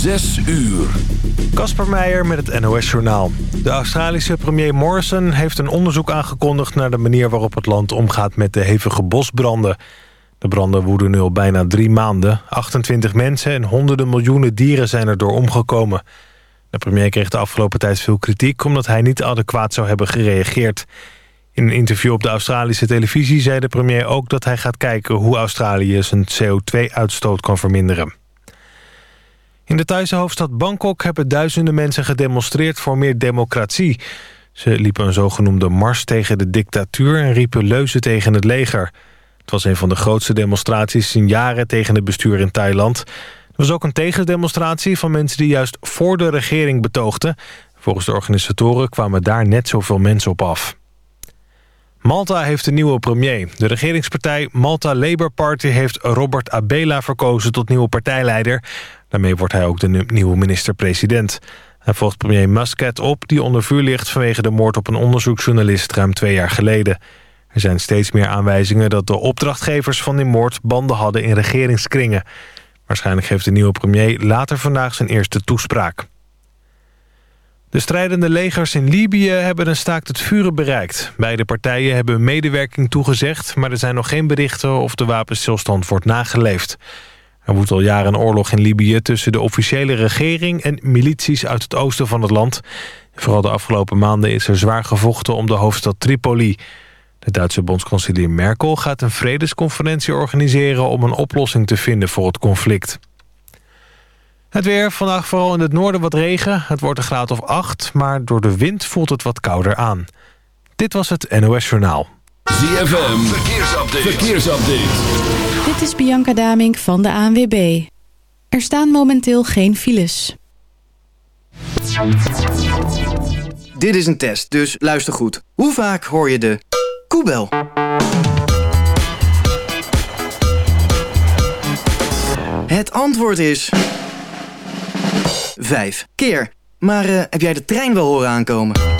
Zes uur. Kasper Meijer met het NOS-journaal. De Australische premier Morrison heeft een onderzoek aangekondigd... naar de manier waarop het land omgaat met de hevige bosbranden. De branden woeden nu al bijna drie maanden. 28 mensen en honderden miljoenen dieren zijn erdoor omgekomen. De premier kreeg de afgelopen tijd veel kritiek... omdat hij niet adequaat zou hebben gereageerd. In een interview op de Australische televisie zei de premier ook... dat hij gaat kijken hoe Australië zijn CO2-uitstoot kan verminderen. In de Thaise hoofdstad Bangkok hebben duizenden mensen gedemonstreerd voor meer democratie. Ze liepen een zogenoemde mars tegen de dictatuur en riepen leuzen tegen het leger. Het was een van de grootste demonstraties in jaren tegen het bestuur in Thailand. Er was ook een tegendemonstratie van mensen die juist voor de regering betoogden. Volgens de organisatoren kwamen daar net zoveel mensen op af. Malta heeft een nieuwe premier. De regeringspartij Malta Labour Party heeft Robert Abela verkozen tot nieuwe partijleider. Daarmee wordt hij ook de nieuwe minister-president. Hij volgt premier Muscat op, die onder vuur ligt... vanwege de moord op een onderzoeksjournalist ruim twee jaar geleden. Er zijn steeds meer aanwijzingen dat de opdrachtgevers van die moord... banden hadden in regeringskringen. Waarschijnlijk geeft de nieuwe premier later vandaag zijn eerste toespraak. De strijdende legers in Libië hebben een staakt het vuren bereikt. Beide partijen hebben medewerking toegezegd... maar er zijn nog geen berichten of de wapenstilstand wordt nageleefd. Er woedt al jaren een oorlog in Libië tussen de officiële regering en milities uit het oosten van het land. Vooral de afgelopen maanden is er zwaar gevochten om de hoofdstad Tripoli. De Duitse bondskanselier Merkel gaat een vredesconferentie organiseren om een oplossing te vinden voor het conflict. Het weer, vandaag vooral in het noorden wat regen. Het wordt een graad of 8, maar door de wind voelt het wat kouder aan. Dit was het NOS Journaal. ZFM, verkeersupdate. verkeersupdate. Dit is Bianca Damink van de ANWB. Er staan momenteel geen files. Dit is een test, dus luister goed. Hoe vaak hoor je de koebel? Het antwoord is... Vijf keer. Maar uh, heb jij de trein wel horen aankomen?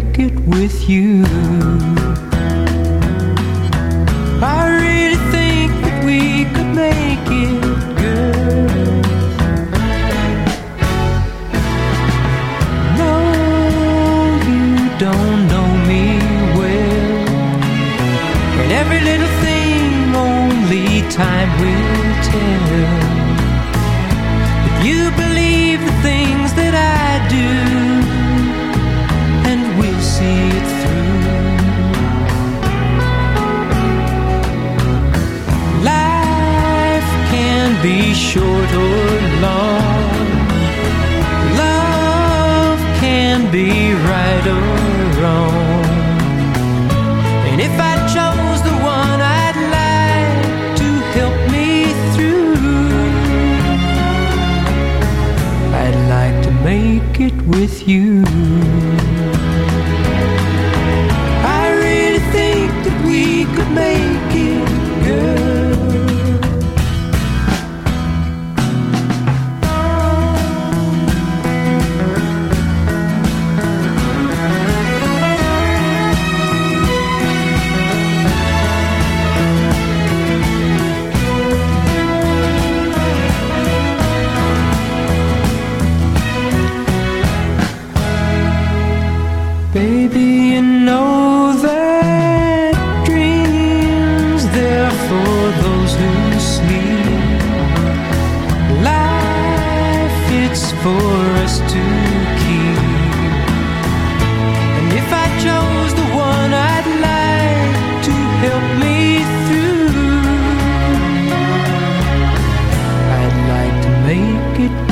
make it with you. It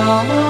friendly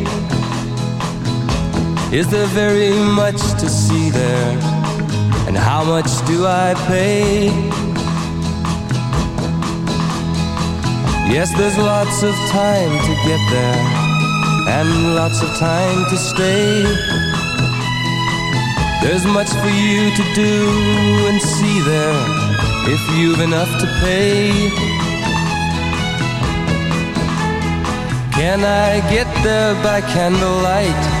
Is there very much to see there? And how much do I pay? Yes, there's lots of time to get there And lots of time to stay There's much for you to do and see there If you've enough to pay Can I get there by candlelight?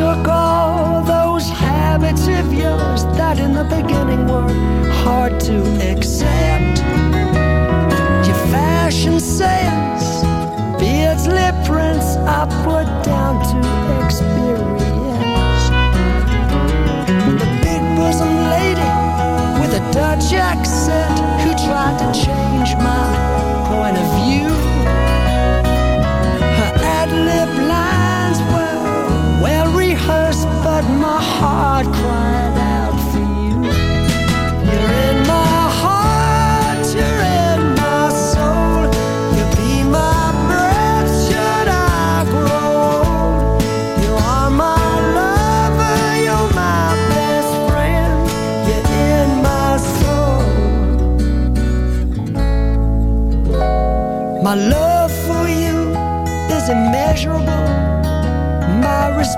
took all those habits of yours that in the beginning were hard to accept. Your fashion sales, beards, lip prints, put down to experience. The big bosom lady with a Dutch accent who tried to change.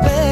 despair.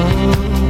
don't